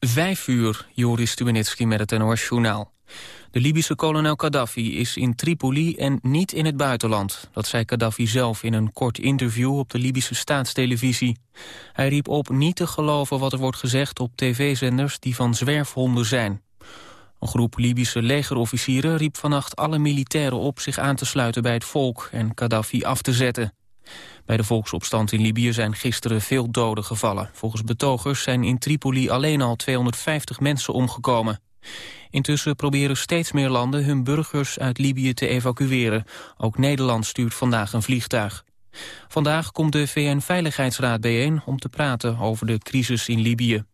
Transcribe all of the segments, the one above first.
Vijf uur, Joris Stubenitski met het NOS-journaal. De Libische kolonel Gaddafi is in Tripoli en niet in het buitenland. Dat zei Gaddafi zelf in een kort interview op de Libische staatstelevisie. Hij riep op niet te geloven wat er wordt gezegd op tv-zenders die van zwerfhonden zijn. Een groep Libische legerofficieren riep vannacht alle militairen op zich aan te sluiten bij het volk en Gaddafi af te zetten. Bij de volksopstand in Libië zijn gisteren veel doden gevallen. Volgens betogers zijn in Tripoli alleen al 250 mensen omgekomen. Intussen proberen steeds meer landen hun burgers uit Libië te evacueren. Ook Nederland stuurt vandaag een vliegtuig. Vandaag komt de VN-veiligheidsraad bijeen om te praten over de crisis in Libië.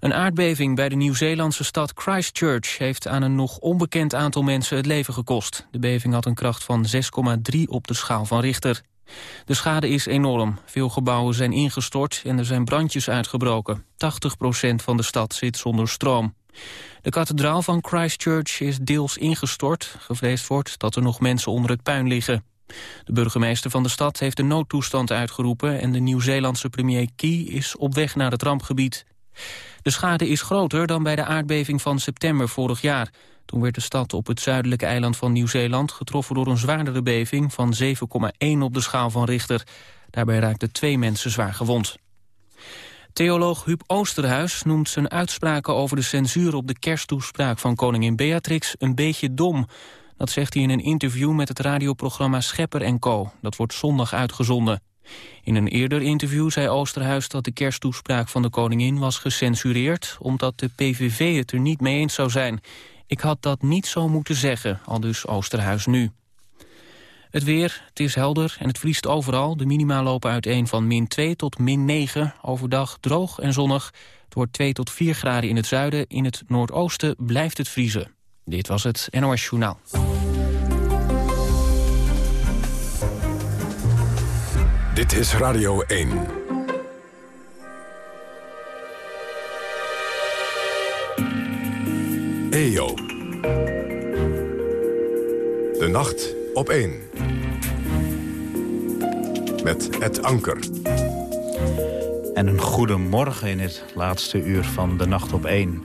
Een aardbeving bij de Nieuw-Zeelandse stad Christchurch... heeft aan een nog onbekend aantal mensen het leven gekost. De beving had een kracht van 6,3 op de schaal van Richter. De schade is enorm. Veel gebouwen zijn ingestort en er zijn brandjes uitgebroken. 80% van de stad zit zonder stroom. De kathedraal van Christchurch is deels ingestort. Gevreesd wordt dat er nog mensen onder het puin liggen. De burgemeester van de stad heeft een noodtoestand uitgeroepen... en de Nieuw-Zeelandse premier Key is op weg naar het rampgebied. De schade is groter dan bij de aardbeving van september vorig jaar. Toen werd de stad op het zuidelijke eiland van Nieuw-Zeeland... getroffen door een zwaardere beving van 7,1 op de schaal van Richter. Daarbij raakten twee mensen zwaar gewond. Theoloog Huub Oosterhuis noemt zijn uitspraken over de censuur op de kersttoespraak van koningin Beatrix een beetje dom. Dat zegt hij in een interview met het radioprogramma Schepper Co. Dat wordt zondag uitgezonden. In een eerder interview zei Oosterhuis dat de kersttoespraak van de koningin was gecensureerd... omdat de PVV het er niet mee eens zou zijn. Ik had dat niet zo moeten zeggen, al dus Oosterhuis nu. Het weer, het is helder en het vriest overal. De minima lopen uiteen van min 2 tot min 9. Overdag droog en zonnig. Het wordt 2 tot 4 graden in het zuiden. In het noordoosten blijft het vriezen. Dit was het NOS Journaal. Dit is Radio 1. EO. De nacht op 1. Met het anker. En een goede morgen in het laatste uur van de nacht op 1.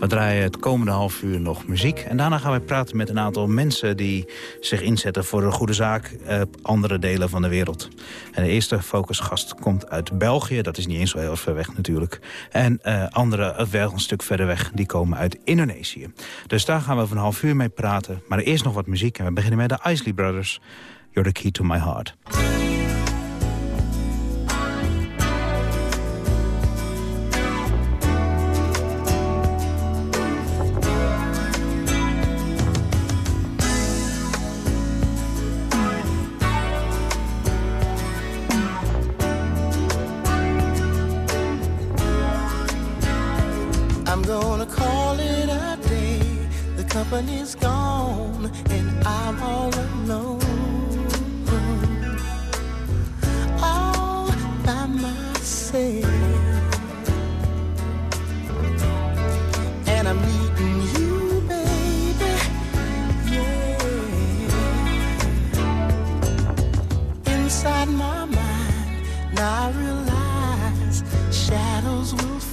We draaien het komende half uur nog muziek. En daarna gaan wij praten met een aantal mensen die zich inzetten voor een goede zaak op andere delen van de wereld. En de eerste focusgast komt uit België. Dat is niet eens zo heel ver weg natuurlijk. En uh, andere, wel een stuk verder weg, die komen uit Indonesië. Dus daar gaan we van een half uur mee praten. Maar eerst nog wat muziek. En we beginnen met de Isley Brothers. You're the key to my heart.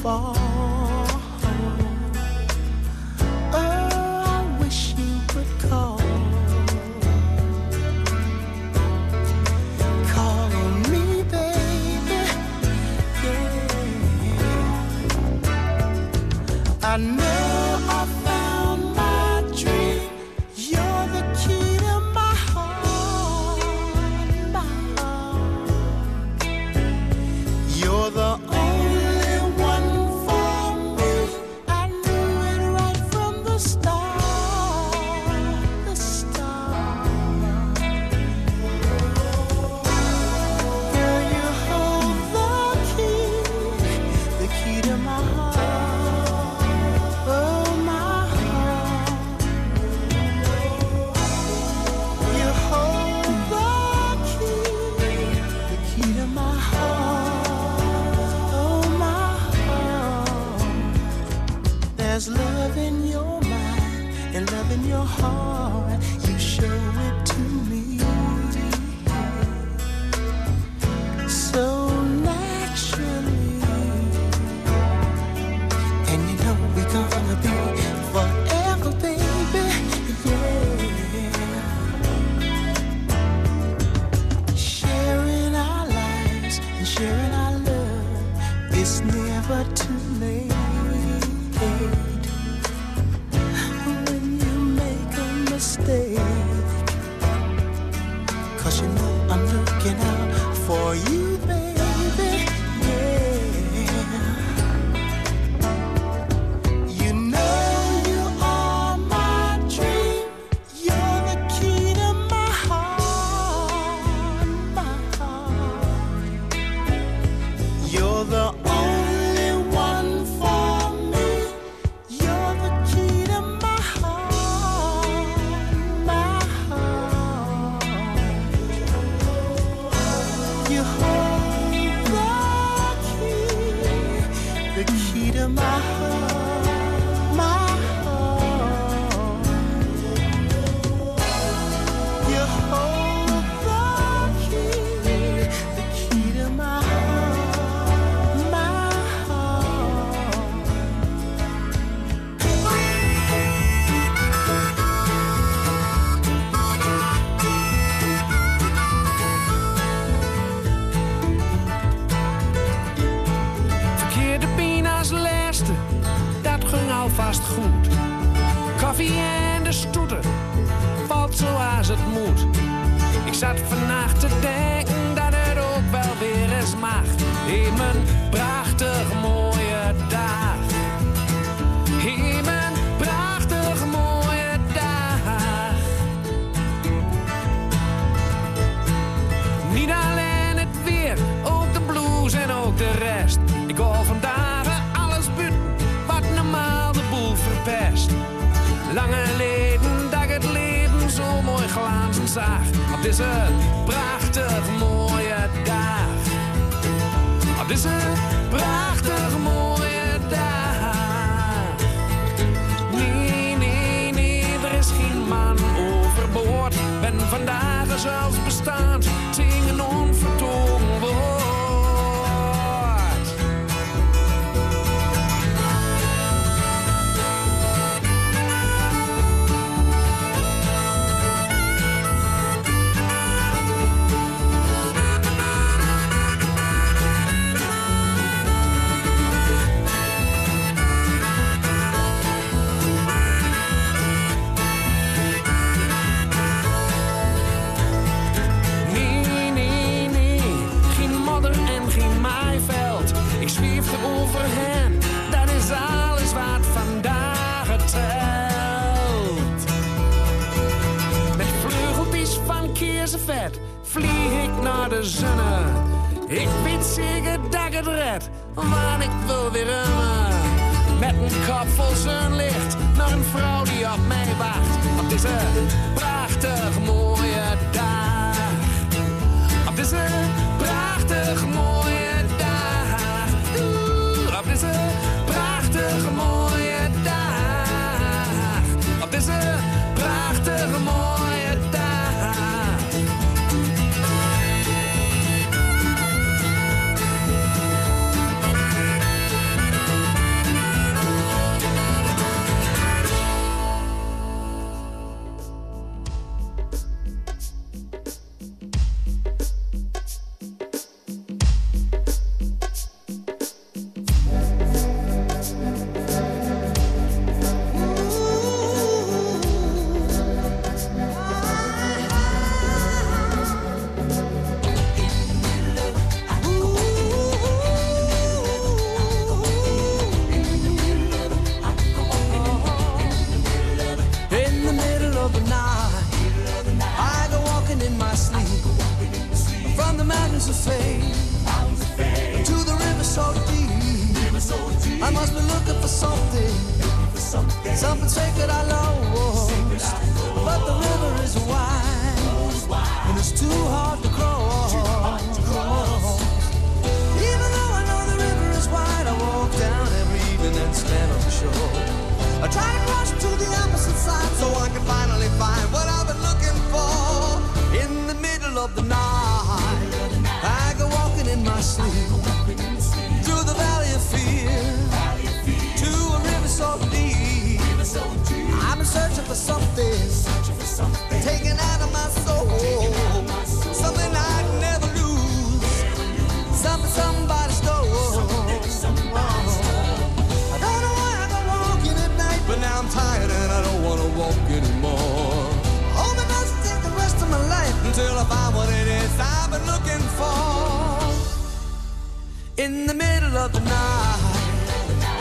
Fall. Fountains of faith. To the river so deep. I must be looking for something. Something. Sacred I lost. But the river is wide. And it's too hard to cross. Too hard to cross. Even though I know the river is wide, I walk down every evening and stand on the shore. I try to cross to the opposite side so I can finally find what I've been looking for in the middle of the night. I've been searching for something, out of my soul, something I'd never lose, something somebody stole. I don't know why I've been walking at night, but now I'm tired and I don't want to walk anymore. The rest of my life until I find what it is I've been looking for. In the middle of the night,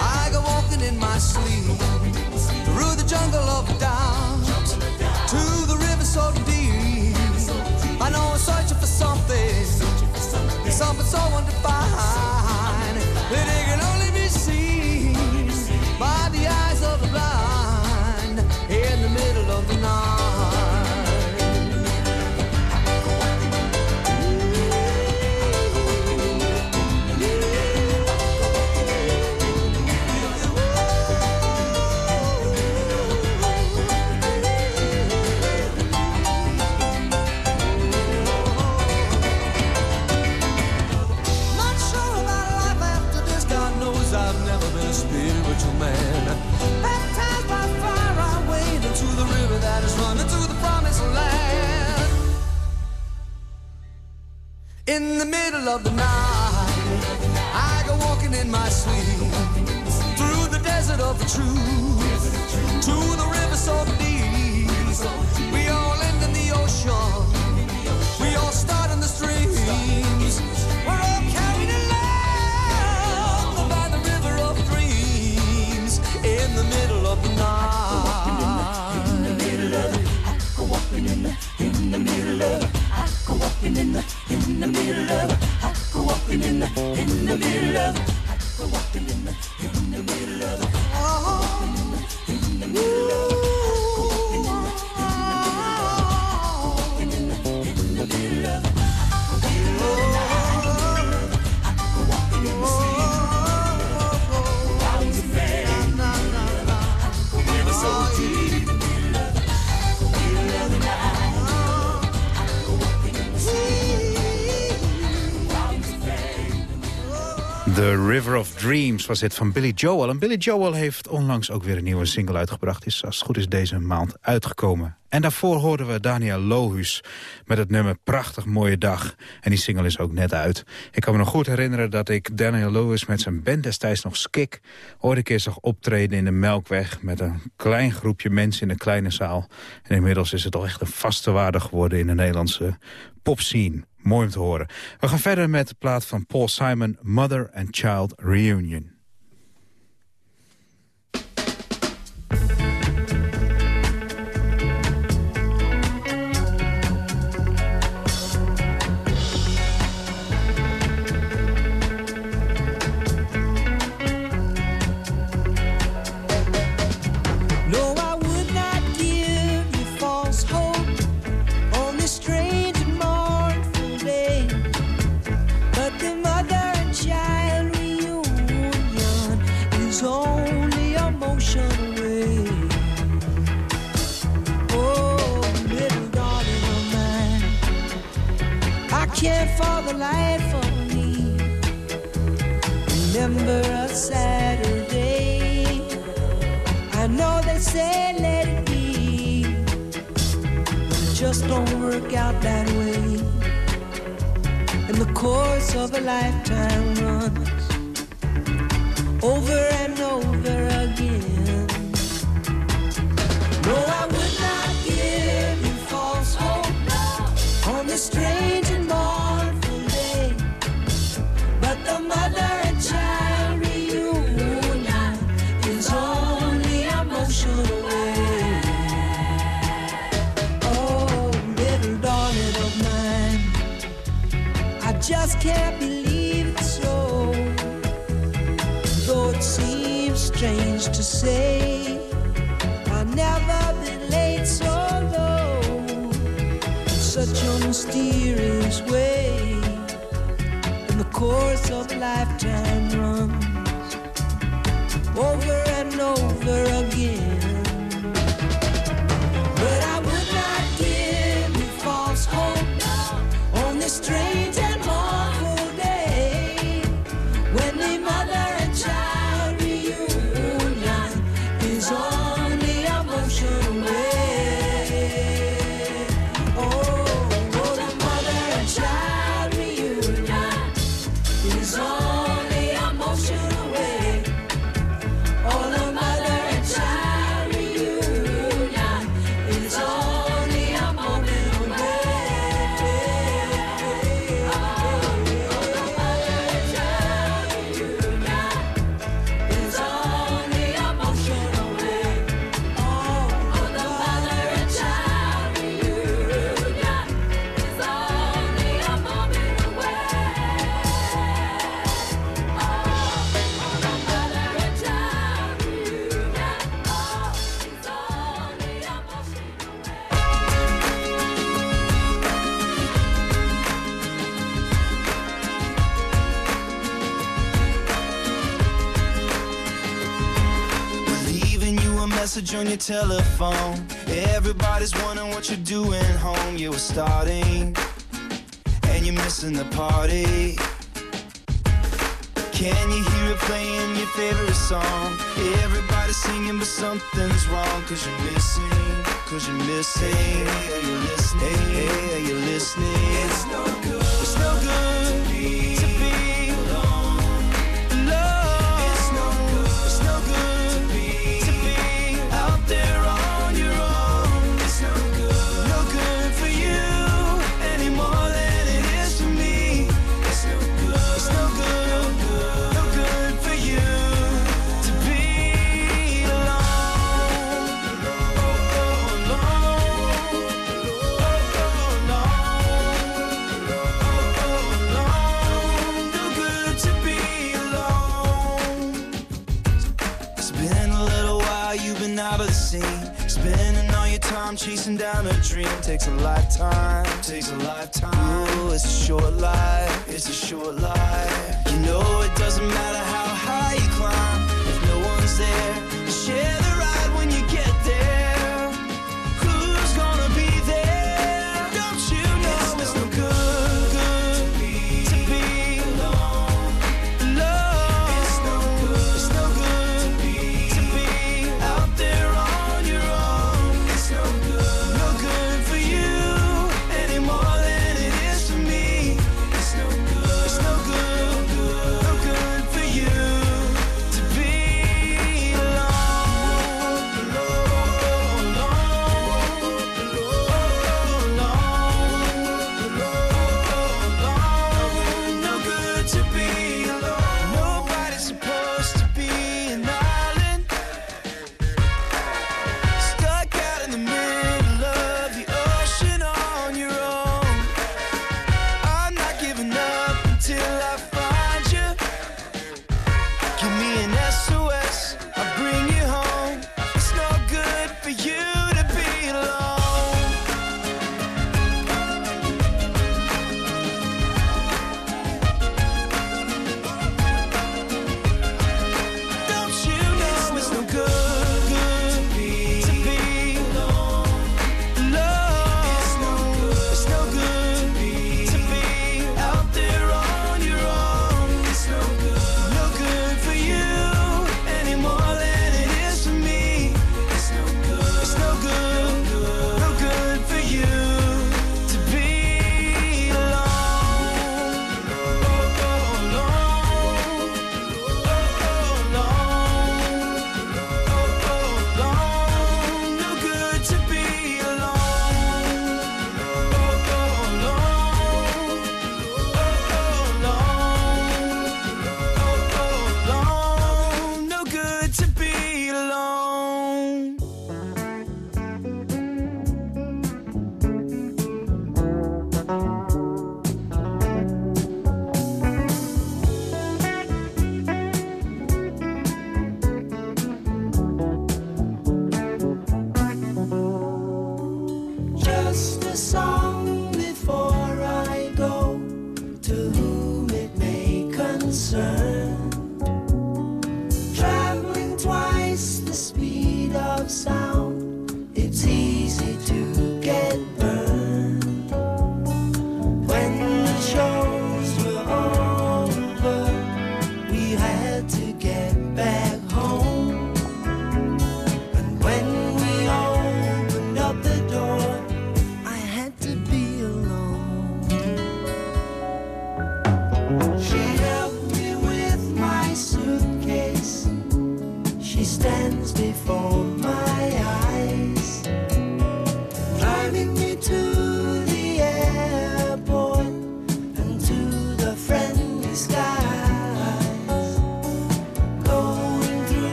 I go walking in my sleep through the jungle of doubt spiritual man. Baptized by fire, I wade into the river that is running to the promised land. In the middle of the night, I go walking in my sleep through the desert of the truth to the river so deep. We all end in the ocean. Walking in the in the middle of. I go walking in the in the middle of. I go walking in the in the middle of. I go walking in the The River of Dreams was dit van Billy Joel. En Billy Joel heeft onlangs ook weer een nieuwe single uitgebracht. Is als het goed is deze maand uitgekomen. En daarvoor hoorden we Daniel Lohus met het nummer Prachtig Mooie Dag. En die single is ook net uit. Ik kan me nog goed herinneren dat ik Daniel Lohus met zijn band destijds nog Skik... ooit een keer zag optreden in de Melkweg... met een klein groepje mensen in een kleine zaal. En inmiddels is het al echt een vaste waarde geworden in de Nederlandse popscene. Mooi om te horen. We gaan verder met de plaat van Paul Simon, Mother and Child Reunion. message on your telephone. Everybody's wondering what you're doing home. You were starting, and you're missing the party. Can you hear it playing your favorite song? Everybody's singing, but something's wrong. Cause you're missing, cause you're missing. Hey, are you listening? Hey, are you listening? It's no good. It's no good. time chasing down a dream takes a lifetime, takes a lifetime. Ooh, it's a short life, it's a short life. You know it doesn't matter how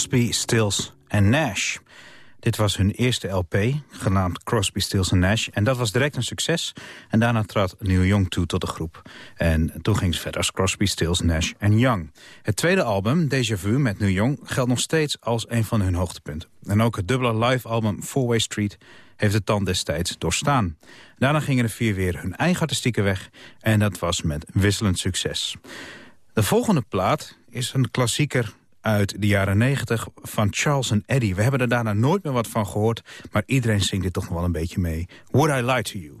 Crosby, Stills en Nash. Dit was hun eerste LP, genaamd Crosby, Stills Nash. En dat was direct een succes. En daarna trad Neil Young toe tot de groep. En toen ging het verder als Crosby, Stills, Nash en Young. Het tweede album, Deja Vu, met Neil Young... geldt nog steeds als een van hun hoogtepunten. En ook het dubbele live-album Four Way Street heeft de tand destijds doorstaan. Daarna gingen de vier weer hun eigen artistieke weg. En dat was met wisselend succes. De volgende plaat is een klassieker uit de jaren 90 van Charles en Eddie. We hebben er daarna nooit meer wat van gehoord, maar iedereen zingt dit toch nog wel een beetje mee. Would I Lie to You?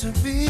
to be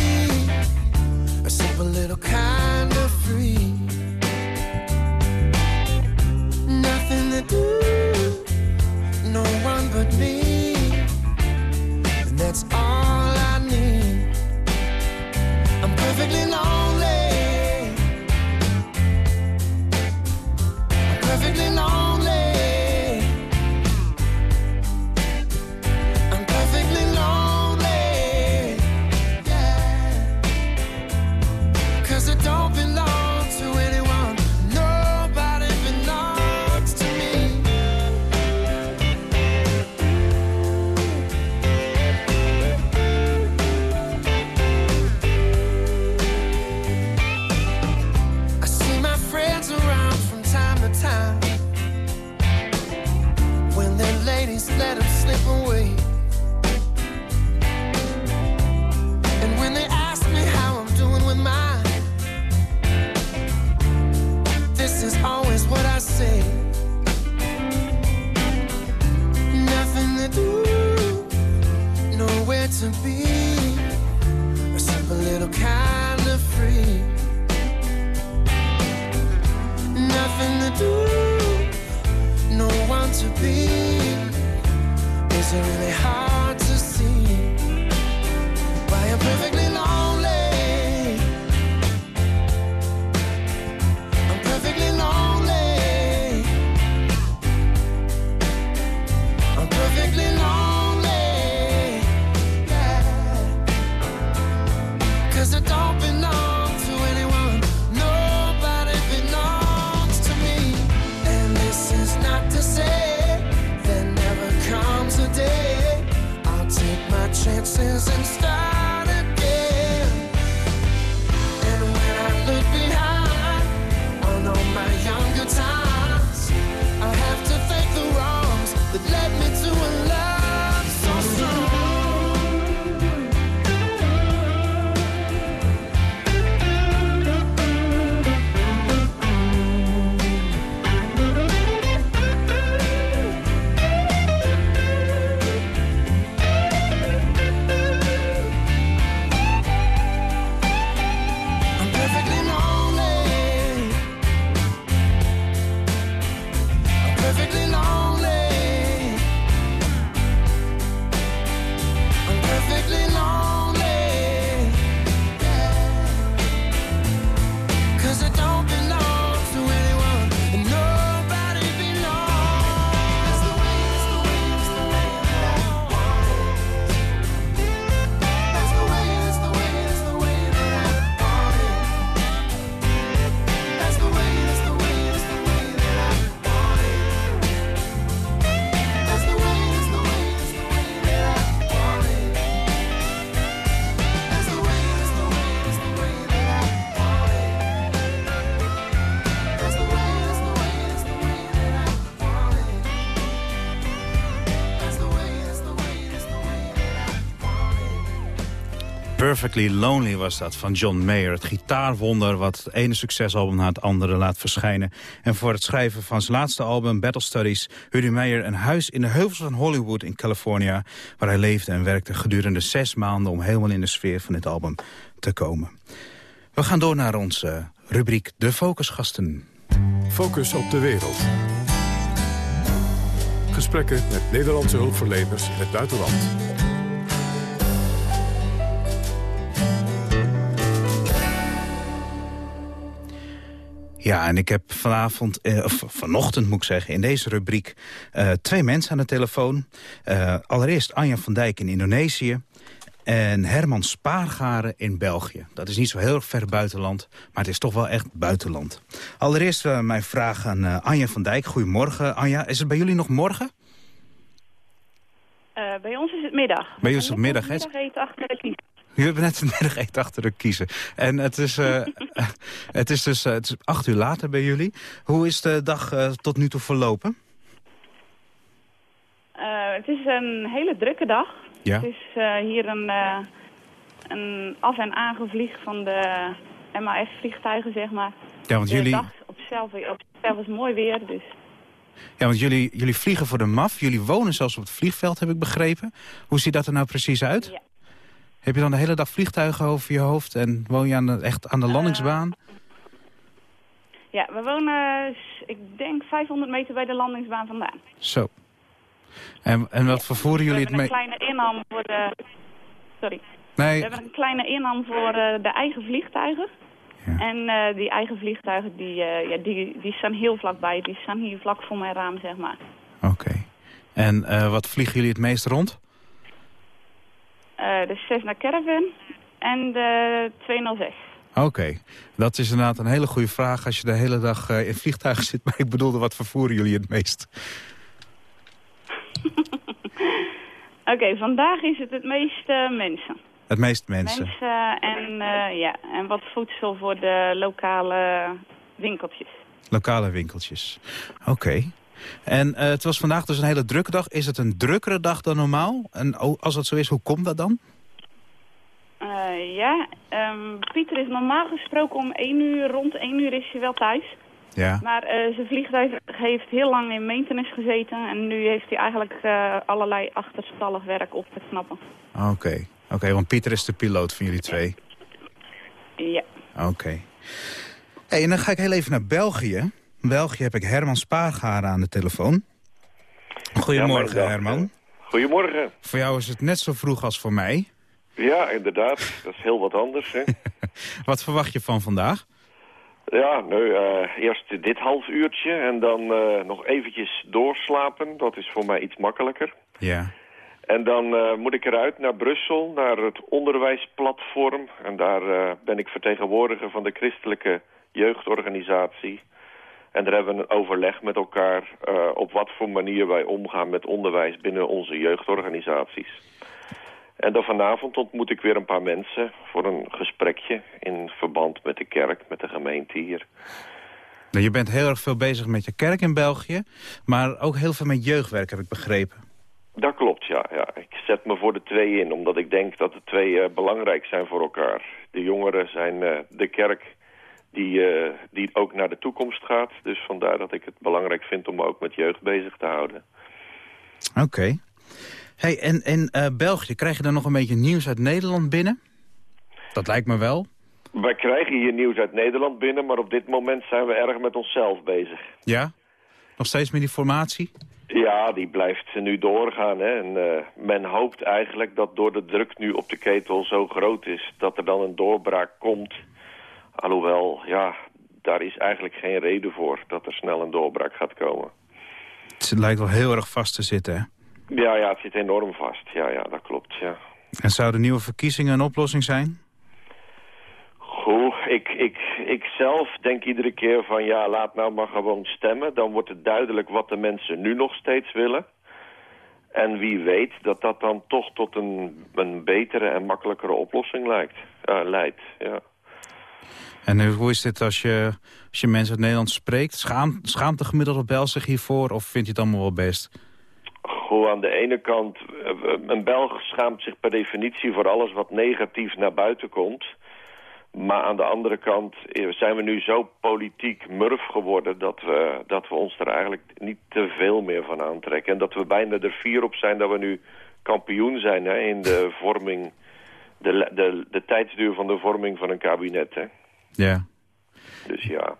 Perfectly Lonely was dat van John Mayer. Het gitaarwonder wat het ene succesalbum na het andere laat verschijnen. En voor het schrijven van zijn laatste album Battle Studies... huurde Mayer een huis in de heuvels van Hollywood in California... waar hij leefde en werkte gedurende zes maanden... om helemaal in de sfeer van dit album te komen. We gaan door naar onze rubriek De Focusgasten. Focus op de wereld. Gesprekken met Nederlandse hulpverleners in het buitenland. Ja, en ik heb vanavond, eh, of vanochtend moet ik zeggen, in deze rubriek eh, twee mensen aan de telefoon. Eh, allereerst Anja van Dijk in Indonesië en Herman Spaargaren in België. Dat is niet zo heel ver buitenland, maar het is toch wel echt buitenland. Allereerst eh, mijn vraag aan Anja van Dijk. Goedemorgen, Anja. Is het bij jullie nog morgen? Bij ons is het middag. Bij ons is het middag, hè? Middag Jullie hebben net een middageten achter de kiezen. En het is, eh, het is dus eh, het is acht uur later bij jullie. Hoe is de dag eh, tot nu toe verlopen? Het is een hele drukke dag. Ja. Het is hier een, een af- en aangevlieg van de MAF-vliegtuigen, zeg maar. Ja, want de jullie, dag op zichzelf, op zichzelf is mooi weer, dus... ja, want jullie, jullie vliegen voor de MAF. Jullie wonen zelfs op het vliegveld, heb ik begrepen. Hoe ziet dat er nou precies uit? Ja. Heb je dan de hele dag vliegtuigen over je hoofd en woon je aan de, echt aan de landingsbaan? Ja, we wonen, ik denk, 500 meter bij de landingsbaan vandaan. Zo. En, en wat vervoeren We jullie het hebben een mee? kleine inham voor de... Sorry. We Nee, hebben een kleine inham voor eh, de eigen vliegtuigen. Ja. En eh, die eigen vliegtuigen, die, eh, ja, die, die staan heel vlakbij. Die staan hier vlak voor mijn raam, zeg maar. oké. En eh, wat vliegen jullie het meest rond? Eh, de Cessna Caravan en de 206. Oké, dat is inderdaad een hele goede vraag als je de hele dag eh, in vliegtuigen zit. Maar ik bedoelde, wat vervoeren jullie het meest? Oké, vandaag is het het meeste mensen. Het meest mensen. Mensen en, eh, ja, en wat voedsel voor de lokale winkeltjes. Lokale winkeltjes. Oké. En eh, het was vandaag dus een hele drukke dag. Is het een drukkere dag dan normaal? En als dat zo is, hoe komt dat dan? Eh, ja, ehm, Pieter is normaal gesproken om 1 uur, rond 1 uur is hij wel thuis. Ja, Maar eh, zijn vliegtuig heeft heel lang in maintenance gezeten. En nu heeft hij eigenlijk allerlei achterstallig werk op te knappen. oké. Oké, want Pieter is de piloot van jullie twee. Ja. Oké. Hey, en dan ga ik heel even naar België. In België heb ik Herman Spaargaren aan de telefoon. Goedemorgen, Ja. Herman. Goedemorgen. Voor jou is het net zo vroeg als voor mij. Ja, inderdaad. Dat is heel wat anders, hè. Wat verwacht je van vandaag? Ja, nu, eh, eerst dit half uurtje en dan eh, nog eventjes doorslapen. Dat is voor mij iets makkelijker. Ja. En dan eh, moet ik eruit naar Brussel, naar het onderwijsplatform. En daar ben ik vertegenwoordiger van de christelijke jeugdorganisatie. En daar hebben we een overleg met elkaar eh, op wat voor manier wij omgaan met onderwijs binnen onze jeugdorganisaties. En dan vanavond ontmoet ik weer een paar mensen voor een gesprekje in verband met de kerk, met de gemeente hier. Nou, je bent heel erg veel bezig met je kerk in België. Maar ook heel veel met jeugdwerk, heb ik begrepen. Dat klopt, ja, ja. Ik zet me voor de twee in, omdat ik denk dat de twee eh, belangrijk zijn voor elkaar. De jongeren zijn eh, de kerk die, eh, die ook naar de toekomst gaat. Dus vandaar dat ik het belangrijk vind om me ook met jeugd bezig te houden. Oké. Hey, en in eh, België, krijg je dan nog een beetje nieuws uit Nederland binnen? Dat lijkt me wel. Wij krijgen hier nieuws uit Nederland binnen, maar op dit moment zijn we erg met onszelf bezig. Ja? Nog steeds met die formatie? Ja, die blijft nu doorgaan. Hè. En, eh, men hoopt eigenlijk dat door de druk nu op de ketel zo groot is... dat er dan een doorbraak komt. Alhoewel, ja, daar is eigenlijk geen reden voor dat er snel een doorbraak gaat komen. Het lijkt wel heel erg vast te zitten, hè? Ja, ja, het zit enorm vast. Ja, ja, dat klopt, ja. En zouden nieuwe verkiezingen een oplossing zijn? Goed, ik, ik, ik zelf denk iedere keer van ja, laat nou maar gewoon stemmen. Dan wordt het duidelijk wat de mensen nu nog steeds willen. En wie weet dat dat dan toch tot een, een betere en makkelijkere oplossing lijkt, eh, leidt. Ja. En hoe is dit als je, als je mensen uit Nederland spreekt? Schaam, schaamt de gemiddelde Bel zich hiervoor of vindt je het allemaal wel best? Goed, aan de ene kant, eh, een Belg schaamt zich per definitie voor alles wat negatief naar buiten komt. Maar aan de andere kant eh, zijn we nu zo politiek murf geworden... Dat we, dat we ons er eigenlijk niet te veel meer van aantrekken. En dat we bijna er vier op zijn dat we nu kampioen zijn hè, in de vorming... De, de, de tijdsduur van de vorming van een kabinet. Hè. Ja. Dus ja.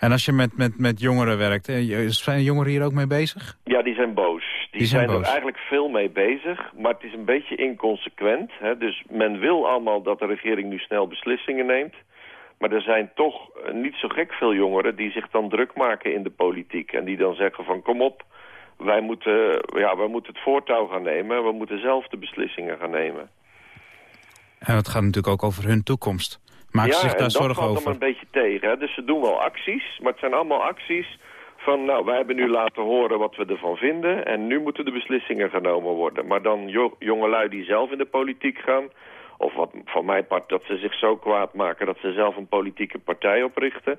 En als je met, met, met jongeren werkt, zijn jongeren hier ook mee bezig? Ja, die zijn boos. Die, Die zijn zijn, boos. er eigenlijk veel mee bezig, maar het is een beetje inconsequent. Hè? Dus men wil allemaal dat de regering nu snel beslissingen neemt. Maar er zijn toch eh, niet zo gek veel jongeren die zich dan druk maken in de politiek. En die dan zeggen van kom op, wij moeten, ja, wij moeten het voortouw gaan nemen. We moeten zelf de beslissingen gaan nemen. En het gaat natuurlijk ook over hun toekomst. Ze ja, zich daar dat zorgen valt over? dan een beetje tegen. Hè? Dus ze doen wel acties, maar het zijn allemaal acties van... nou, wij hebben nu laten horen wat we ervan vinden... en nu moeten de beslissingen genomen worden. Maar dan jo jongelui die zelf in de politiek gaan... of wat van mijn part dat ze zich zo kwaad maken... dat ze zelf een politieke partij oprichten...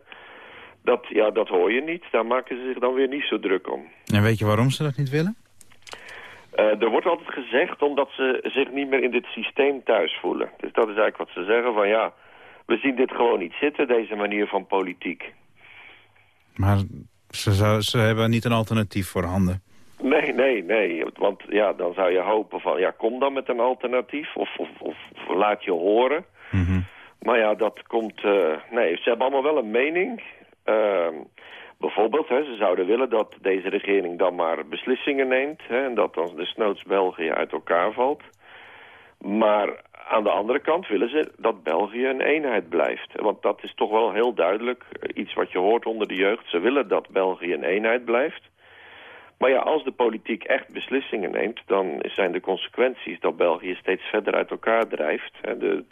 Dat, ja, dat hoor je niet. Daar maken ze zich dan weer niet zo druk om. En weet je waarom ze dat niet willen? Eh, er wordt altijd gezegd omdat ze zich niet meer in dit systeem thuis voelen. Dus dat is eigenlijk wat ze zeggen van ja, we zien dit gewoon niet zitten, deze manier van politiek. Maar ze, zou, ze hebben niet een alternatief voor handen. Nee, nee, nee. Want ja, dan zou je hopen van, ja, kom dan met een alternatief. Of, of, of laat je horen. Mhm. Maar ja, dat komt... eh, nee, ze hebben allemaal wel een mening. Ehm, bijvoorbeeld, hè, ze zouden willen dat deze regering dan maar beslissingen neemt. Hè, en dat dan desnoods België uit elkaar valt. Maar aan de andere kant willen ze dat België een eenheid blijft. Want dat is toch wel heel duidelijk eh, iets wat je hoort onder de jeugd. Ze willen dat België een eenheid blijft. Maar ja, als de politiek echt beslissingen neemt... dan zijn de consequenties dat België steeds verder uit elkaar drijft. De,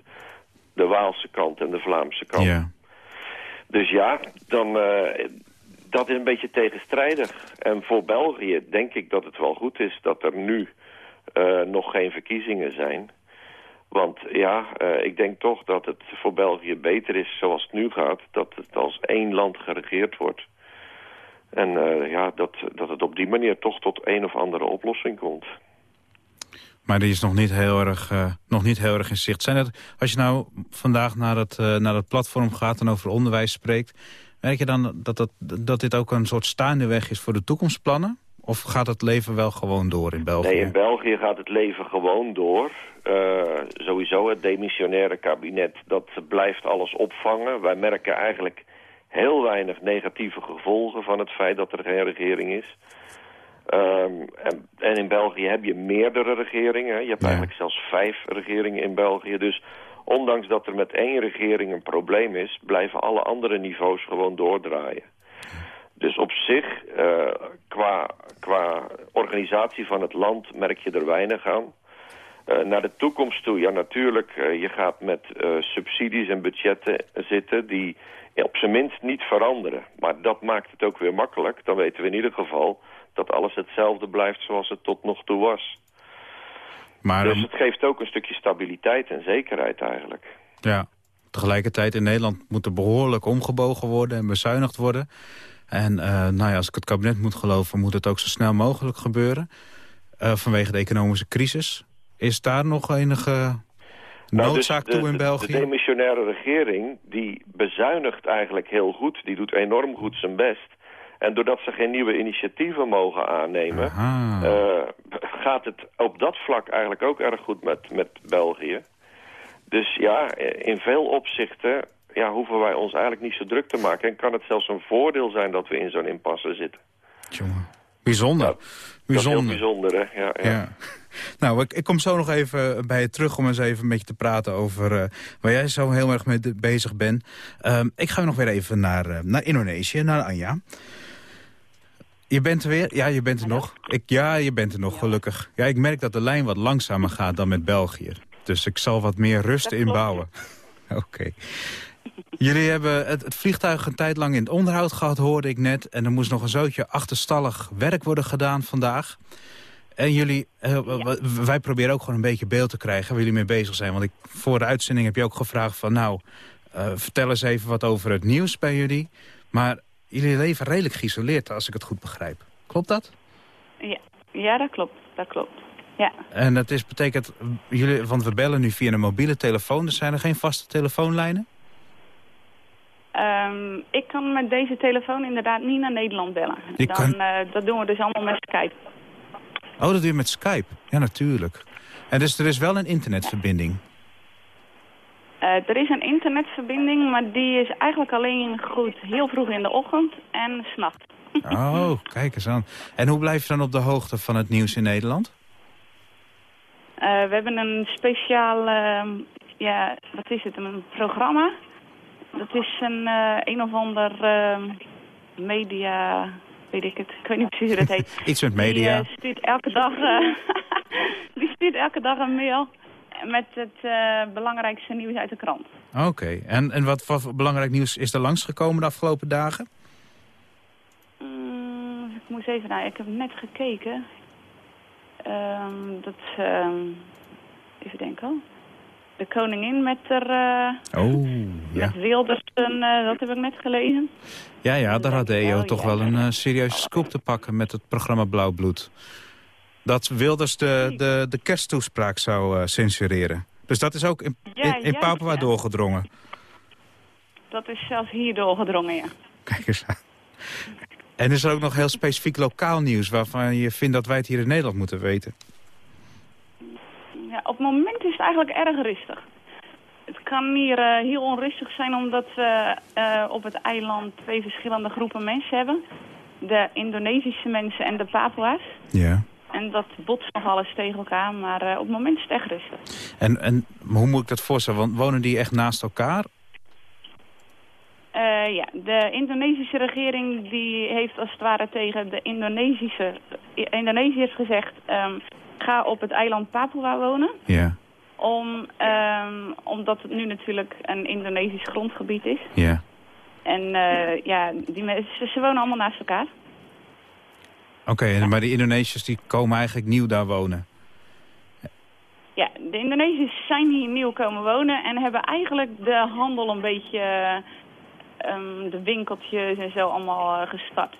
de Waalse kant en de Vlaamse kant. Ja. Dus ja, dan, eh, dat is een beetje tegenstrijdig. En voor België denk ik dat het wel goed is dat er nu eh, nog geen verkiezingen zijn. Want ja, eh, ik denk toch dat het voor België beter is zoals het nu gaat... dat het als één land geregeerd wordt. En eh, ja, dat, dat het op die manier toch tot een of andere oplossing komt. Maar die is nog niet heel erg, eh, nog niet heel erg in zicht. Zijn het, als je nou vandaag naar eh, naar het platform gaat en over onderwijs spreekt... merk je dan dat, dat, dat dit ook een soort staande weg is voor de toekomstplannen? Of gaat het leven wel gewoon door in België? Nee, in België gaat het leven gewoon door. Eh, sowieso het demissionaire kabinet, dat blijft alles opvangen. Wij merken eigenlijk heel weinig negatieve gevolgen van het feit dat er geen regering is. Ehm, en, en in België heb je meerdere regeringen. Je hebt Ja. eigenlijk zelfs vijf regeringen in België. Dus ondanks dat er met één regering een probleem is... blijven alle andere niveaus gewoon doordraaien. Dus op zich, eh, qua, qua organisatie van het land merk je er weinig aan. Eh, naar de toekomst toe, ja natuurlijk, eh, je gaat met subsidies en budgetten zitten die op zijn minst niet veranderen. Maar dat maakt het ook weer makkelijk. Dan weten we in ieder geval dat alles hetzelfde blijft zoals het tot nog toe was. maar Dus dan- het geeft ook een stukje stabiliteit en zekerheid eigenlijk. ja, tegelijkertijd in Nederland moet er behoorlijk omgebogen worden en bezuinigd worden. En eh, nou ja, als ik het kabinet moet geloven, moet het ook zo snel mogelijk gebeuren. Eh, vanwege de economische crisis. Is daar nog enige Nou, dus noodzaak de- toe in de- België? De demissionaire regering, die bezuinigt eigenlijk heel goed. Die doet enorm goed zijn best. En doordat ze geen nieuwe initiatieven mogen aannemen... Eh, gaat het op dat vlak eigenlijk ook erg goed met, met België. Dus ja, in veel opzichten ja, hoeven wij ons eigenlijk niet zo druk te maken. En kan het zelfs een voordeel zijn dat we in zo'n impasse zitten. Jongen. Bijzonder. Is heel Bijzonder. bijzonder, hè? Ja, ja. Ja. Nou, ik, ik kom zo nog even bij je terug om eens even met je te praten over eh, waar jij zo heel erg mee bezig bent. Ehm, ik ga nog weer even naar, eh, naar Indonesië, naar Anja. Je bent er weer? Ja, je bent er nog. Ik, ja, je bent er nog, gelukkig. Ja, ik merk dat de lijn wat langzamer gaat dan met België. Dus ik zal wat meer rust inbouwen. Oké. Jullie hebben het, het vliegtuig een tijd lang in het onderhoud gehad, hoorde ik net. En er moest nog een zootje achterstallig werk worden gedaan vandaag. En jullie, eh, wij proberen ook gewoon een beetje beeld te krijgen waar jullie mee bezig zijn. Want ik, voor de uitzending heb je ook gevraagd van nou, eh, vertel eens even wat over het nieuws bij jullie. Maar jullie leven redelijk geïsoleerd als ik het goed begrijp. Klopt dat? Ja, ja dat klopt. Dat klopt. Ja. En dat is, betekent, jullie, want we bellen nu via een mobiele telefoon, dus zijn er geen vaste telefoonlijnen? Ehm, ik kan met deze telefoon inderdaad niet naar Nederland bellen. Dan, kan- eh, dat doen we dus allemaal met Skype. Oh, dat doe je met Skype? Ja, natuurlijk. En dus er is wel een internetverbinding? Eh, er is een internetverbinding, maar die is eigenlijk alleen goed heel vroeg in de ochtend en s'nachts. Oh, kijk eens aan. En hoe blijf je dan op de hoogte van het nieuws in Nederland? Eh, we hebben een speciaal, ehm, ja, wat is het, een programma. Dat is een eh, een of ander ehm, media, weet ik het, ik weet niet precies hoe dat heet. Iets met media. Die eh, stuurt elke dag, eh, die stuurt elke dag een mail met het belangrijkste nieuws uit de krant. Oké. En, en wat voor belangrijk nieuws is er langsgekomen de afgelopen dagen? Mm, ik moest even naar, ik heb net gekeken. Ehm, dat, ehm, even denken. De koningin met er, eh, Oh, ja. met Wildersen, eh, dat heb ik net gelezen. Ja, ja, daar had de EO Oh, toch wel een eh, serieuze scoop te pakken met het programma Blauw Bloed. Dat Wilders de, de, de kersttoespraak zou censureren. Dus dat is ook in, in, Papua ja. doorgedrongen. Dat is zelfs hier doorgedrongen, ja. Kijk eens aan. En is er ook nog heel specifiek lokaal nieuws... waarvan je vindt dat wij het hier in Nederland moeten weten? Ja, op het moment is het eigenlijk erg rustig. Het kan hier eh, heel onrustig zijn omdat we eh, op het eiland twee verschillende groepen mensen hebben. De Indonesische mensen en de Papua's. Ja. En dat botst nog alles tegen elkaar, maar eh, op het moment is het echt rustig. En, en hoe moet ik dat voorstellen? Want wonen die echt naast elkaar? Ja, de Indonesische regering die heeft als het ware tegen de Indonesische, Indonesiërs gezegd... ehm, ga op het eiland Papua wonen. Ja. Om, ehm, omdat het nu natuurlijk een Indonesisch grondgebied is. Ja. En eh, ja, die mensen, ze wonen allemaal naast elkaar. Oké, en maar die Indonesiërs die komen eigenlijk nieuw daar wonen? Ja, de Indonesiërs zijn hier nieuw komen wonen en hebben eigenlijk de handel een beetje, ehm, de winkeltjes en zo allemaal eh, gestart.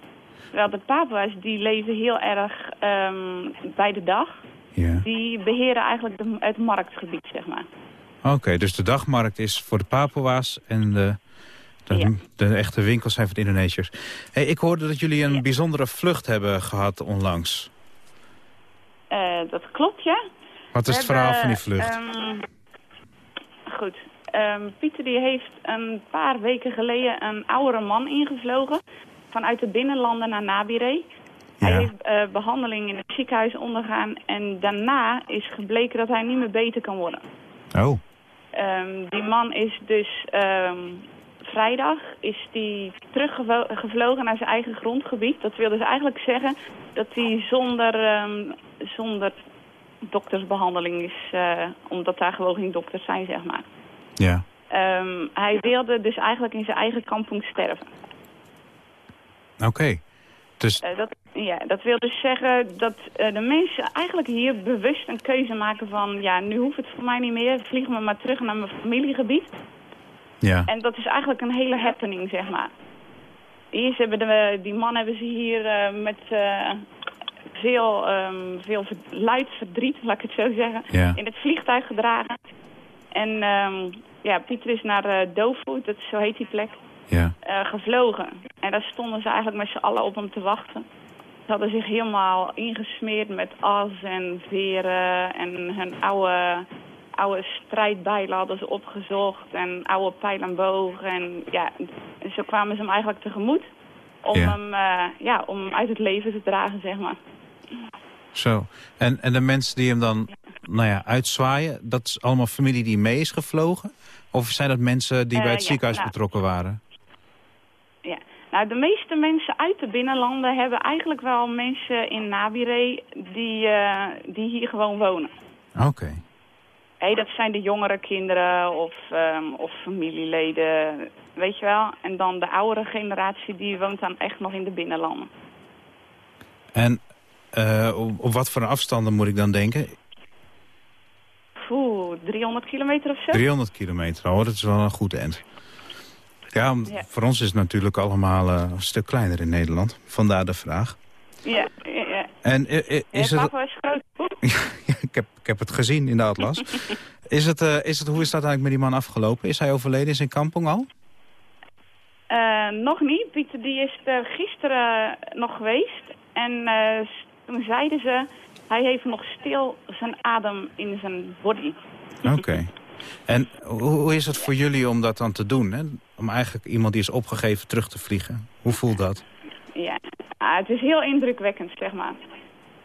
Terwijl de Papua's die leven heel erg ehm, bij de dag. Ja. Die beheren eigenlijk de, het marktgebied, zeg maar. Oké, dus de dagmarkt is voor de Papua's en de, de, Ja. de echte winkels zijn voor de Indonesiërs. Hey, ik hoorde dat jullie een bijzondere vlucht hebben gehad onlangs. Eh, dat klopt, ja. Wat is het verhaal van die vlucht? ehm, goed. Ehm, Pieter die heeft een paar weken geleden een oudere man ingevlogen. Vanuit de binnenlanden naar Nabire. Hij heeft eh, behandeling in het ziekenhuis ondergaan. En daarna is gebleken dat hij niet meer beter kan worden. Oh, Ehm, die man is dus ehm, vrijdag is die teruggevlogen naar zijn eigen grondgebied. Dat wil dus eigenlijk zeggen dat hij zonder, ehm, zonder doktersbehandeling is, eh, omdat daar gewoon geen dokters zijn, zeg maar. ja. Hij wilde dus eigenlijk in zijn eigen kampong sterven. Oké. Dus, Eh, dat, ja, dat wil dus zeggen dat eh, de mensen eigenlijk hier bewust een keuze maken van... ja, nu hoeft het voor mij niet meer, vlieg me maar terug naar mijn familiegebied. ja. En dat is eigenlijk een hele happening, zeg maar. Eerst hebben de, die man hebben ze hier eh, met veel, ehm, veel luid verdriet, laat ik het zo zeggen, Ja. in het vliegtuig gedragen. En ehm, ja, Pieter is naar Dofu, dat is, zo heet die plek, Ja. eh, gevlogen. En daar stonden ze eigenlijk met z'n allen op hem te wachten. Ze hadden zich helemaal ingesmeerd met as en veren en hun oude, oude strijdbijlen hadden ze opgezocht en oude pijl en boog. En ja, zo kwamen ze hem eigenlijk tegemoet om, Ja. hem, eh, ja, om hem uit het leven te dragen, zeg maar. Zo. En, en de mensen die hem dan nou ja, uitzwaaien, dat is allemaal familie die mee is gevlogen? Of zijn dat mensen die Eh, bij het ja, ziekenhuis nou. betrokken waren? Nou, de meeste mensen uit de binnenlanden hebben eigenlijk wel mensen in Nabire die, eh, die hier gewoon wonen. Oké. Hé, dat zijn de jongere kinderen of, ehm, of familieleden, weet je wel. En dan de oudere generatie, die woont dan echt nog in de binnenlanden. En eh, op, op wat voor afstanden moet ik dan denken? Oeh, 300 kilometer of zo? 300 kilometer, oh, dat is wel een goed end. Ja, om- Ja. voor ons is het natuurlijk allemaal eh, een stuk kleiner in Nederland. Vandaar de vraag. Ja, ja. En is het... papa is groot. Ik, heb, ik heb het gezien in de atlas. is het, eh, is het, hoe is dat eigenlijk met die man afgelopen? Is hij overleden in zijn kampong al? Eh, nog niet. Pieter die is er gisteren nog geweest. En toen zeiden ze, hij heeft nog stil zijn adem in zijn body. Oké. En hoe, is het voor jullie om dat dan te doen? Hè? Om eigenlijk iemand die is opgegeven terug te vliegen. Hoe voelt dat? Ja, Ah, het is heel indrukwekkend, zeg maar.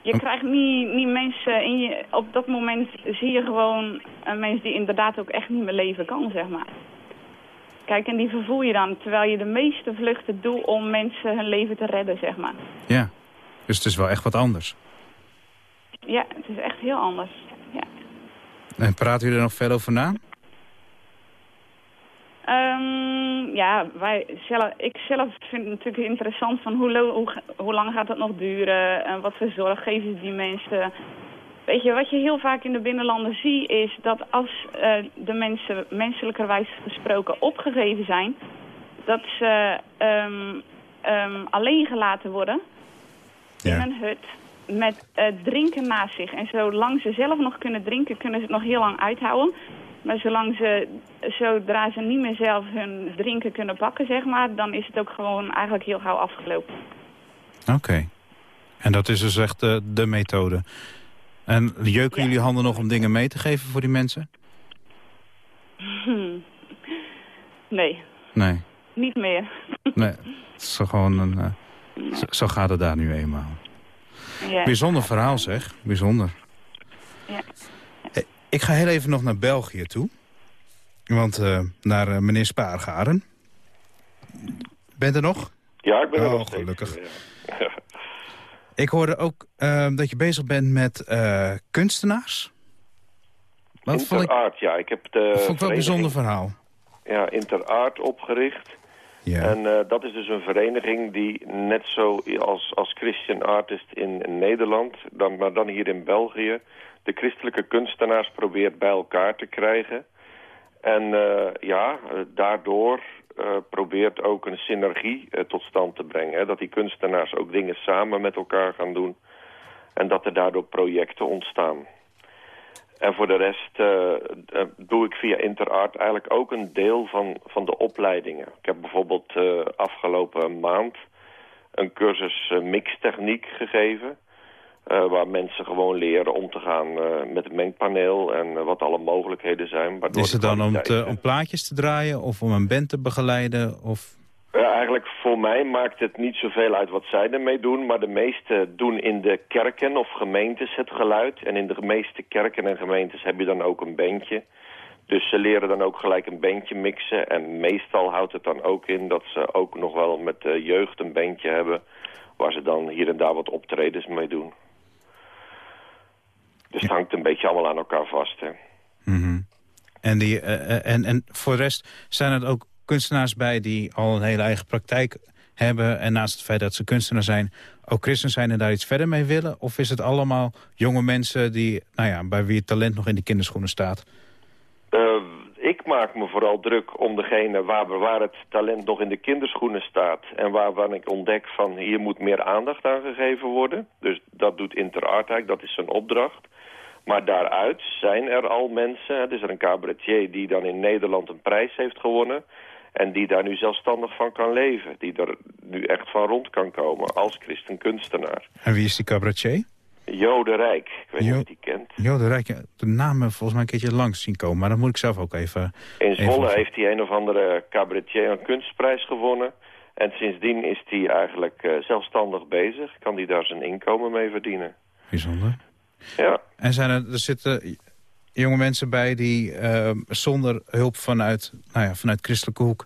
Je krijgt niet, niet mensen in je... Op dat moment zie je gewoon een mens die inderdaad ook echt niet meer leven kan, zeg maar. Kijk, en die vervoer je dan, terwijl je de meeste vluchten doet om mensen hun leven te redden, zeg maar. Ja. Dus het is wel echt wat anders. Ja, het is echt heel anders. En praten jullie er nog veel over na? Ehm, ja, wij zelf, ik zelf vind het natuurlijk interessant van hoe, hoe, hoe lang gaat het nog duren en wat voor zorg geven die mensen. Weet je, wat je heel vaak in de binnenlanden ziet is dat als eh, de mensen menselijkerwijs gesproken opgegeven zijn, dat ze ehm, ehm, alleen gelaten worden in Ja. een hut met eh, drinken naast zich. En zolang ze zelf nog kunnen drinken, kunnen ze het nog heel lang uithouden. Maar zolang ze, zodra ze niet meer zelf hun drinken kunnen pakken, zeg maar, dan is het ook gewoon eigenlijk heel gauw afgelopen. Oké. En dat is dus echt de, de methode. En jeuken jullie handen nog om dingen mee te geven voor die mensen? Hmm. Nee, Nee. niet meer. Nee. Het is gewoon een... eh, zo, zo gaat het daar nu eenmaal. Ja. Bijzonder verhaal zeg. Bijzonder. Ja. Eh, Ik ga heel even nog naar België toe. Want eh, naar eh, meneer Spaargaren. Bent er nog? Ja, ik ben er Oh, nog gelukkig. Ja. Ik hoorde ook dat je bezig bent met eh, kunstenaars. Vond ik, Interart, ja. Ik heb de dat vond ik wel een bijzonder verhaal. Ja, Interart opgericht. Ja. En eh, dat is dus een vereniging die net zo als, als Christian Artist in, Nederland, dan, maar dan hier in België, de christelijke kunstenaars probeert bij elkaar te krijgen. En eh, ja, eh, daardoor probeert ook een synergie tot stand te brengen. Hè? Dat die kunstenaars ook dingen samen met elkaar gaan doen. En dat er daardoor projecten ontstaan. En voor de rest eh, eh, doe ik via Interart eigenlijk ook een deel van, van de opleidingen. Ik heb bijvoorbeeld eh, afgelopen maand een cursus mixtechniek gegeven. waar mensen gewoon leren om te gaan met het mengpaneel en wat alle mogelijkheden zijn. Is het dan om, te, om plaatjes te draaien of om een band te begeleiden? Of... Ja, eigenlijk voor mij maakt het niet zoveel uit wat zij ermee doen. Maar de meesten doen in de kerken of gemeentes het geluid. En in de meeste kerken en gemeentes heb je dan ook een bandje. Dus ze leren dan ook gelijk een bandje mixen. En meestal houdt het dan ook in dat ze ook nog wel met de jeugd een bandje hebben... waar ze dan hier en daar wat optredens mee doen. Dus het hangt een beetje allemaal aan elkaar vast, hè. Mhm. en, die, eh, eh, en, en voor de rest zijn er ook kunstenaars bij die al een hele eigen praktijk hebben... en naast het feit dat ze kunstenaar zijn, ook christen zijn en daar iets verder mee willen? Of is het allemaal jonge mensen die, nou ja, bij wie het talent nog in de kinderschoenen staat? Eh, ik maak me vooral druk om degene waar, waar het talent nog in de kinderschoenen staat. En waarvan ik ontdek van hier moet meer aandacht aan gegeven worden. Dus dat doet Interart eigenlijk, dat is zijn opdracht. Maar daaruit zijn er al mensen, hè, dus er een cabaretier die dan in Nederland een prijs heeft gewonnen. En die daar nu zelfstandig van kan leven. Die er nu echt van rond kan komen als christen kunstenaar. En wie is die cabaretier? Jode Rijk, ik weet niet of je die kent. Jo, de Rijk, de naam volgens mij een keertje langs zien komen. Maar dat moet ik zelf ook even... In Zwolle heeft hij een of andere cabaretier een kunstprijs gewonnen. En sindsdien is hij eigenlijk eh, zelfstandig bezig. Kan hij daar zijn inkomen mee verdienen. Bijzonder. Ja, En zijn er, er zitten jonge mensen bij die eh, zonder hulp vanuit, nou ja, vanuit christelijke hoek...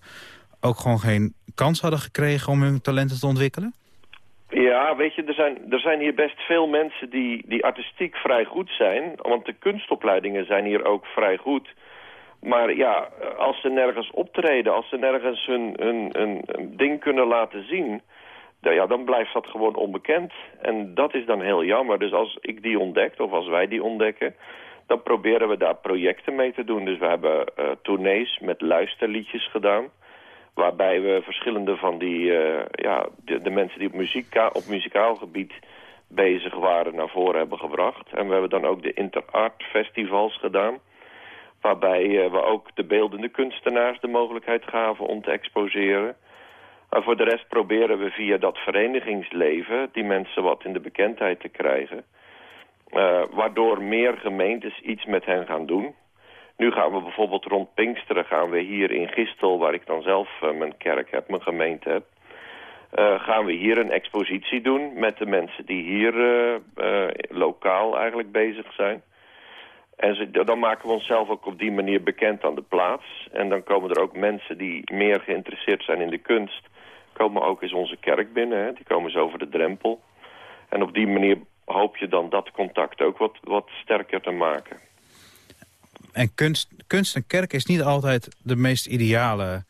ook gewoon geen kans hadden gekregen om hun talenten te ontwikkelen? ja weet je, er zijn, er zijn hier best veel mensen die, die artistiek vrij goed zijn. Want de kunstopleidingen zijn hier ook vrij goed. Maar ja, als ze nergens optreden, als ze nergens hun, hun, hun, hun ding kunnen laten zien... dan- Ja, dan blijft dat gewoon onbekend. En dat is dan heel jammer. Dus als ik die ontdek, of als wij die ontdekken... dan proberen we daar projecten mee te doen. Dus we hebben tournees met luisterliedjes gedaan... waarbij we verschillende van die... eh, ja, de, mensen die op, op muzikaal gebied bezig waren... naar voren hebben gebracht. En we hebben dan ook de Interart Festivals gedaan... waarbij eh, we ook de beeldende kunstenaars de mogelijkheid gaven om te exposeren... Maar voor de rest proberen we via dat verenigingsleven die mensen wat in de bekendheid te krijgen. Eh, waardoor meer gemeentes iets met hen gaan doen. Nu gaan we bijvoorbeeld rond Pinksteren gaan we hier in Gistel, waar ik dan zelf eh, mijn kerk heb, mijn gemeente heb. eh, gaan we hier een expositie doen met de mensen die hier lokaal eigenlijk bezig zijn. En dan maken we onszelf ook op die manier bekend aan de plaats. En dan komen er ook mensen die meer geïnteresseerd zijn in de kunst... komen ook eens onze kerk binnen. Hè? Die komen zo over de drempel. En op die manier hoop je dan dat contact ook wat, wat sterker te maken. En kunst, kunst en kerk is niet altijd de meest ideale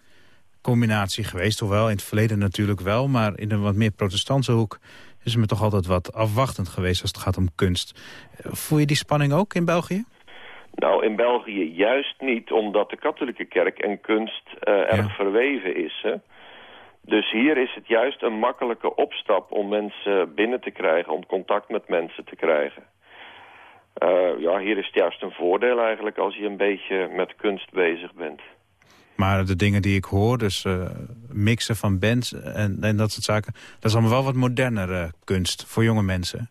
combinatie geweest. Hoewel, in het verleden natuurlijk wel. Maar in een wat meer protestantse hoek is men toch altijd wat afwachtend geweest als het gaat om kunst. Eh, Voel je die spanning ook in België? Nou, in België juist niet, omdat de katholieke kerk en kunst eh, erg verweven is. Hè? Dus hier is het juist een makkelijke opstap om mensen binnen te krijgen, om contact met mensen te krijgen. Eh, ja, hier is het juist een voordeel eigenlijk als je een beetje met kunst bezig bent. Maar de dingen die ik hoor, dus eh, mixen van bands en, en dat soort zaken... dat is allemaal wel wat modernere kunst voor jonge mensen.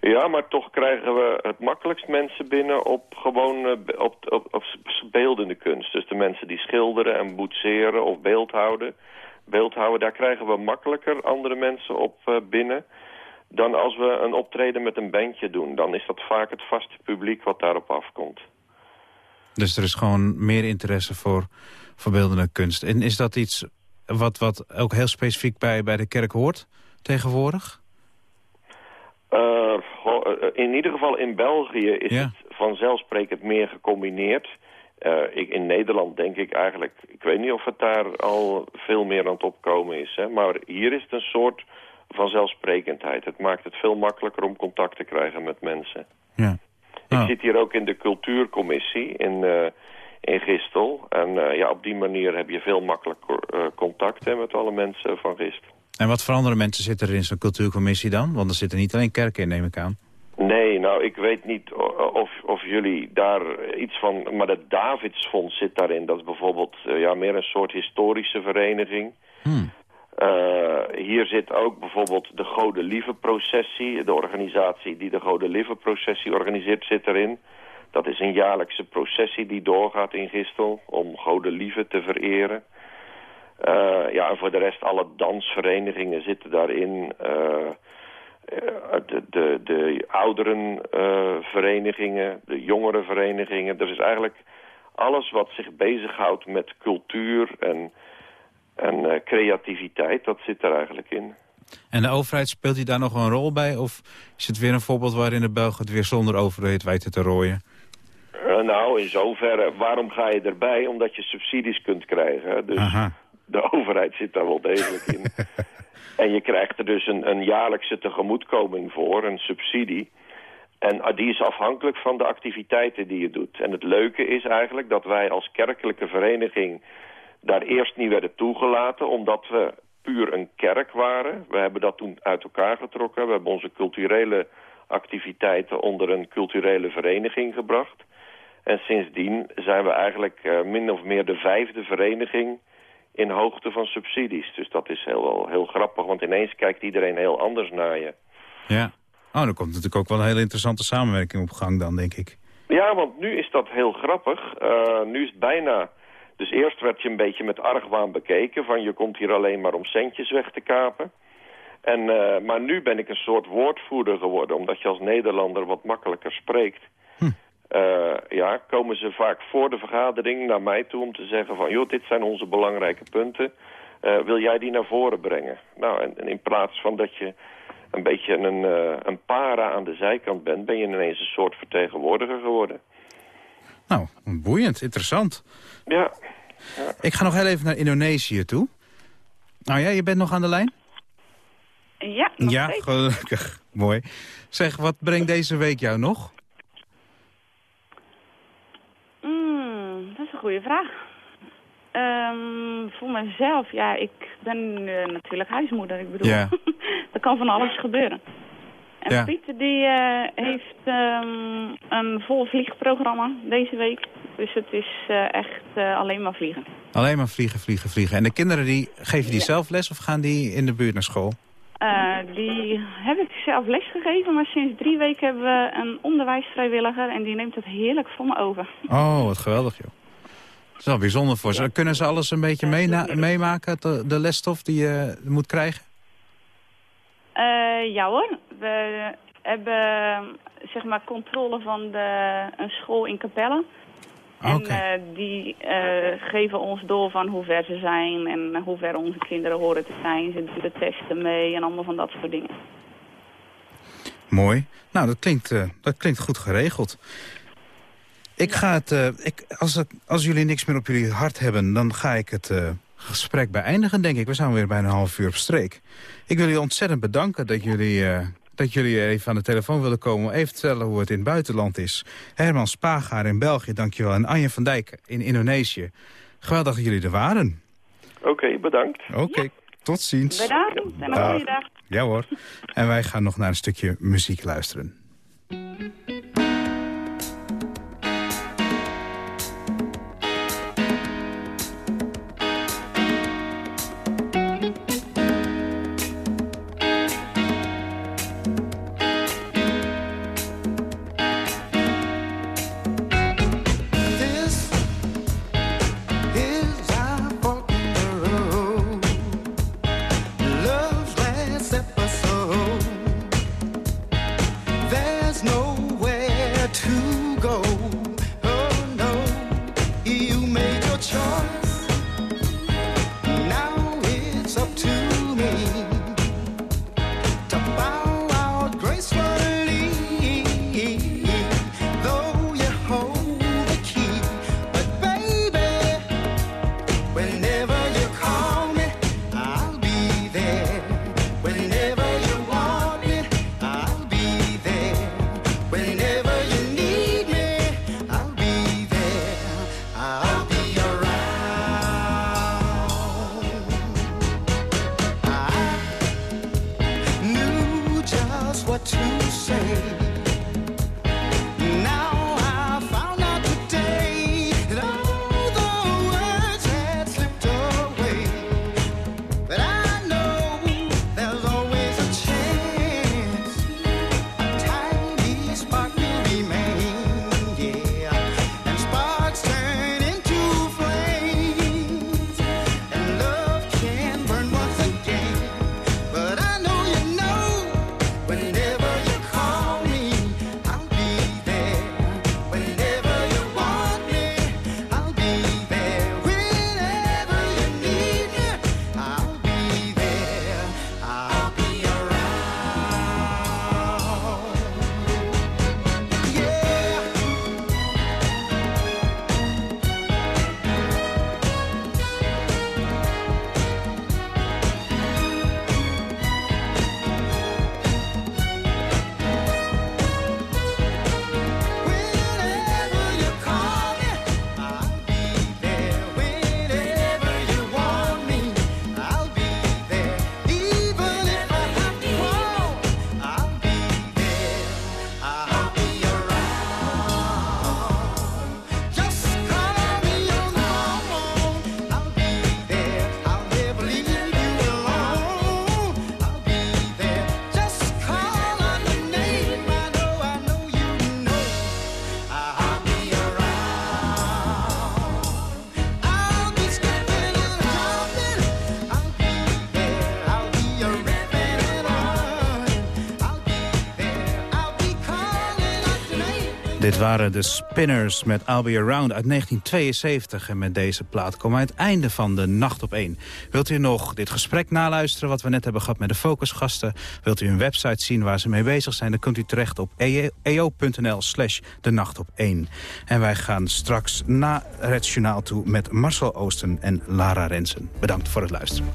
Ja, maar toch krijgen we het makkelijkst mensen binnen op gewoon eh, op, op, op beeldende kunst. Dus de mensen die schilderen en boetseren of beeldhouden. Beeldhouden, daar krijgen we makkelijker andere mensen op eh, binnen... dan als we een optreden met een bandje doen. Dan is dat vaak het vaste publiek wat daarop afkomt. Dus er is gewoon meer interesse voor, voor beeldende kunst. En is dat iets wat, wat ook heel specifiek bij, bij de kerk hoort tegenwoordig? Eh, eh, in ieder geval in België is Ja. het vanzelfsprekend meer gecombineerd. Eh, ik, in Nederland denk ik eigenlijk... Ik weet niet of het daar al veel meer aan het opkomen is. Hè? Maar hier is het een soort vanzelfsprekendheid. Het maakt het veel makkelijker om contact te krijgen met mensen. Ja. Ik Ah. zit hier ook in de cultuurcommissie in, eh, in Gistel. En eh, ja, op die manier heb je veel makkelijker contact hè, met alle mensen van Gistel. En wat voor andere mensen zitten er in zo'n cultuurcommissie dan? Want er zitten niet alleen kerken in, neem ik aan. Nee, nou, ik weet niet of, of jullie daar iets van... Maar het Davidsfonds zit daarin. Dat is bijvoorbeeld eh, ja, meer een soort historische vereniging. Hmm. Eh, hier zit ook bijvoorbeeld de Gode Lieve processie. De organisatie die de Gode Lieve processie organiseert zit erin. Dat is een jaarlijkse processie die doorgaat in Gistel om Gode Lieve te vereren. Eh, ja, en voor de rest alle dansverenigingen zitten daarin. Eh, de, de, de ouderenverenigingen, de jongerenverenigingen. Er is eigenlijk alles wat zich bezighoudt met cultuur en, en eh, creativiteit, dat zit er eigenlijk in. En de overheid, speelt die daar nog een rol bij? Of is het weer een voorbeeld waarin de Belgen het weer zonder overheid weten te rooien? Eh, nou, in zoverre, waarom ga je erbij? Omdat je subsidies kunt krijgen. Dus Aha. de overheid zit daar wel degelijk in. en je krijgt er dus een, een jaarlijkse tegemoetkoming voor, een subsidie. En ah, die is afhankelijk van de activiteiten die je doet. En het leuke is eigenlijk dat wij als kerkelijke vereniging daar eerst niet werden toegelaten, omdat we puur een kerk waren. We hebben dat toen uit elkaar getrokken. We hebben onze culturele activiteiten onder een culturele vereniging gebracht. En sindsdien zijn we eigenlijk eh, min of meer de vijfde vereniging in hoogte van subsidies. Dus dat is heel, wel heel grappig, want ineens kijkt iedereen heel anders naar je. Ja. Oh, dan komt natuurlijk ook wel een hele interessante samenwerking op gang dan, denk ik. Ja, want nu is dat heel grappig. Eh, nu is het bijna... Dus eerst werd je een beetje met argwaan bekeken... van je komt hier alleen maar om centjes weg te kapen. En, eh, maar nu ben ik een soort woordvoerder geworden... omdat je als Nederlander wat makkelijker spreekt. Eh, ja, komen ze vaak voor de vergadering naar mij toe om te zeggen van... joh, dit zijn onze belangrijke punten. Eh, wil jij die naar voren brengen? Nou, en, en in plaats van dat je een beetje een, eh, een para aan de zijkant bent... ben je ineens een soort vertegenwoordiger geworden. Nou, boeiend, interessant. Ja, Ik ga nog heel even naar Indonesië toe. Nou ja, je bent nog aan de lijn? Ja, nog ja, steeds. gelukkig. Mooi. Zeg, wat brengt deze week jou nog? Mm, dat is een goede vraag. Ehm, voor mezelf, ja, ik ben eh, natuurlijk huismoeder. Ik bedoel, Ja. er kan van alles gebeuren. En Ja. Pieter die eh, heeft ehm, een vol vliegprogramma deze week. Dus het is eh, echt alleen maar vliegen. Alleen maar vliegen, vliegen, vliegen. En de kinderen, die, geven die zelf les of gaan die in de buurt naar school? Die heb ik zelf lesgegeven, maar sinds drie weken hebben we een onderwijsvrijwilliger en die neemt het heerlijk voor me over. Oh, wat geweldig, joh. Dat is wel bijzonder voor ze. Kunnen ze alles een beetje meemaken, de, de lesstof die je moet krijgen? Eh, ja hoor, we hebben zeg maar controle van de, een school in Capelle. En eh, die eh, geven ons door van hoe ver ze zijn en hoe ver onze kinderen horen te zijn. Ze doen de testen mee en allemaal van dat soort dingen. Mooi. Nou, dat klinkt, dat klinkt goed geregeld. Ik ga het, eh, ik, als, het, als jullie niks meer op jullie hart hebben, dan ga ik het eh, gesprek beëindigen, denk ik. We zijn weer bijna een half uur op streek. Ik wil jullie ontzettend bedanken dat jullie, eh, dat jullie even aan de telefoon willen komen... om even te vertellen hoe het in het buitenland is. Herman Spagaar in België, dankjewel. En Anje van Dijk in Indonesië. Geweldig dat jullie er waren. oké, bedankt. Oké, tot ziens. Bedankt en een goede dag. Ja hoor. En wij gaan nog naar een stukje muziek luisteren. Dit waren de Spinners met I'll Be Around uit 1972. En met deze plaat komen we het einde van de Nacht op 1. Wilt u nog dit gesprek naluisteren wat we net hebben gehad met de focusgasten? Wilt u een website zien waar ze mee bezig zijn? Dan kunt u terecht op eo.nl slash de nacht op 1. En wij gaan straks na het journaal toe met Marcel Oosten en Lara Rensen. Bedankt voor het luisteren.